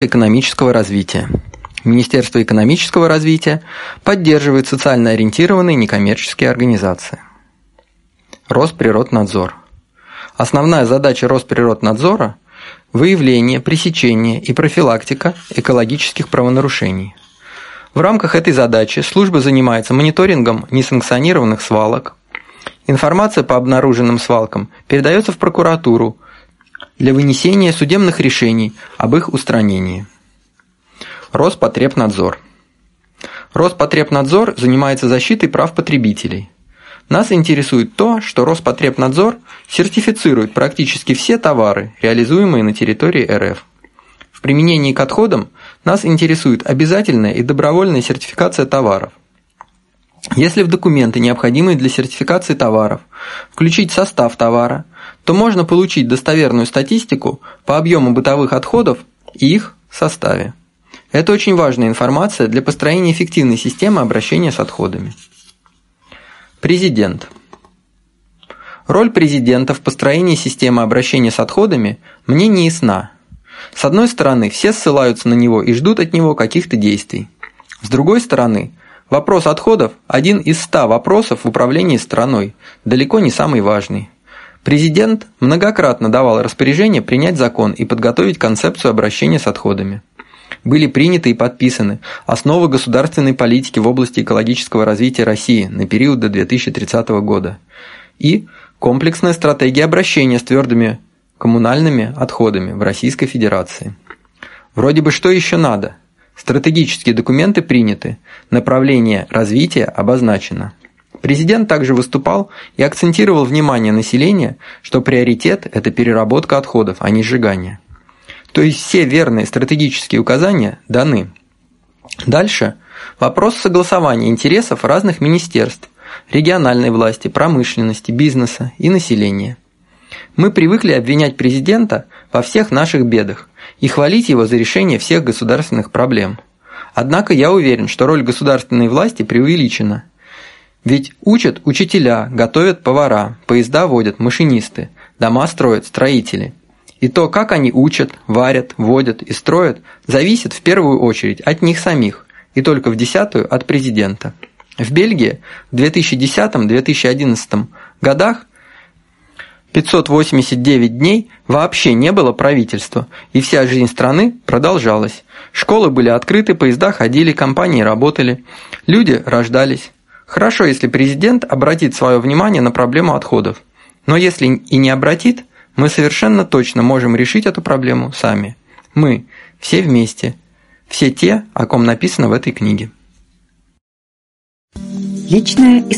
экономического развития. Министерство экономического развития поддерживает социально ориентированные некоммерческие организации. Росприроднадзор. Основная задача Росприроднадзора – выявление, пресечение и профилактика экологических правонарушений. В рамках этой задачи служба занимается мониторингом несанкционированных свалок. Информация по обнаруженным свалкам передается в прокуратуру – для вынесения судебных решений об их устранении. Роспотребнадзор. Роспотребнадзор занимается защитой прав потребителей. Нас интересует то, что Роспотребнадзор сертифицирует практически все товары, реализуемые на территории РФ. В применении к отходам нас интересует обязательная и добровольная сертификация товаров. Если в документы, необходимые для сертификации товаров, включить состав товара, то можно получить достоверную статистику по объему бытовых отходов и их составе. Это очень важная информация для построения эффективной системы обращения с отходами. Президент. Роль президента в построении системы обращения с отходами мне не ясна. С одной стороны, все ссылаются на него и ждут от него каких-то действий. С другой стороны, вопрос отходов – один из ста вопросов в управлении страной, далеко не самый важный. Президент многократно давал распоряжение принять закон и подготовить концепцию обращения с отходами. Были приняты и подписаны основы государственной политики в области экологического развития России на период до 2030 года и комплексная стратегия обращения с твердыми коммунальными отходами в Российской Федерации. Вроде бы что еще надо? Стратегические документы приняты, направление развития обозначено. Президент также выступал и акцентировал внимание населения, что приоритет – это переработка отходов, а не сжигание. То есть все верные стратегические указания даны. Дальше вопрос согласования интересов разных министерств, региональной власти, промышленности, бизнеса и населения. Мы привыкли обвинять президента во всех наших бедах и хвалить его за решение всех государственных проблем. Однако я уверен, что роль государственной власти преувеличена – ведь учат учителя, готовят повара, поезда водят машинисты, дома строят строители. И то, как они учат, варят, водят и строят, зависит в первую очередь от них самих, и только в десятую от президента. В Бельгии в 2010-2011 годах 589 дней вообще не было правительства, и вся жизнь страны продолжалась. Школы были открыты, поезда ходили, компании работали, люди рождались. Хорошо, если президент обратит свое внимание на проблему отходов. Но если и не обратит, мы совершенно точно можем решить эту проблему сами. Мы, все вместе, все те, о ком написано в этой книге. Личная